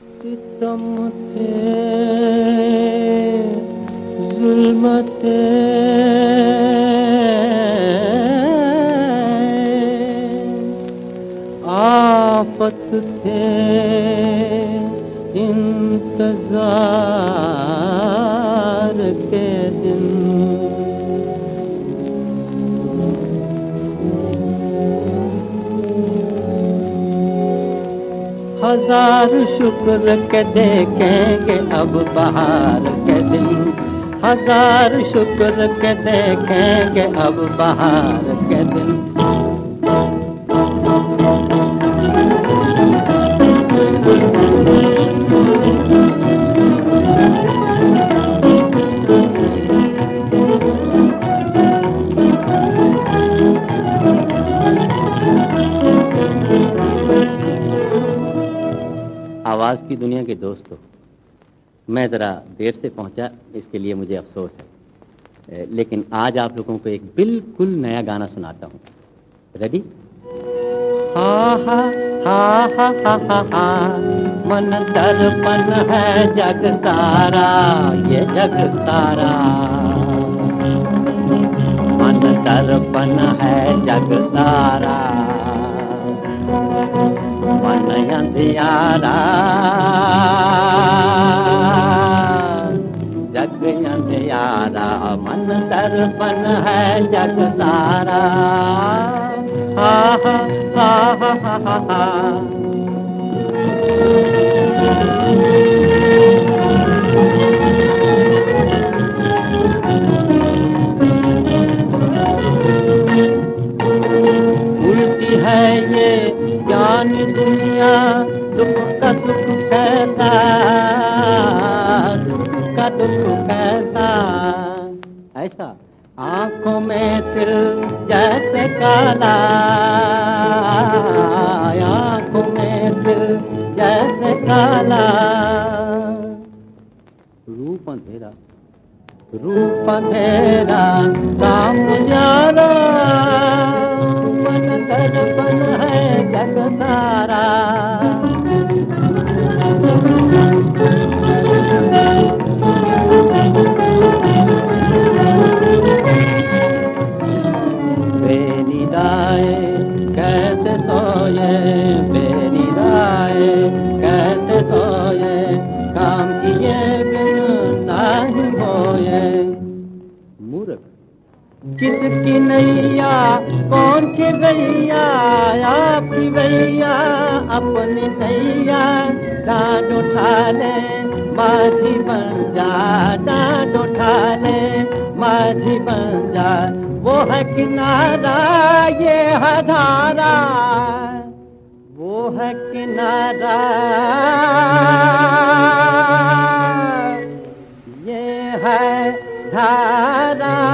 थे जुल्म थे आफत थे इंतज़ार के हज़ार शुक्र के देखेंगे अब बाहर के दिन। हज़ार शुक्र के देखेंगे अब बाहर के दिन। आवाज़ की दुनिया के दोस्तों मैं ज़रा देर से पहुँचा, इसके लिए मुझे अफसोस है। लेकिन आज आप लोगों को एक बिल्कुल नया गाना सुनाता हूँ। रेडी हा हा हा हा हा हा हा। मन दर्पण है जग सारा, ये जग सारा। मन दर्पण है जग सारा। मन अंधियारा मन दर्पण है जग सारा। हा उल्टी है ये ज्ञान दुनिया, दुख का सुख कैसा ऐसा आँखों में तिल जैसे काला। आँखों में तिल जैसे काला। रूप अंधेरा रूप अंधेरा। राम जाना। किसकी नैया, कौन के गैया आपकी भैया अपनी नैया डांड उठा ले, माझी बन जा डांड उठा ले, माझी बन जा। वो है किनारा, ये है धारा। वो है किनारा। ये है धारा।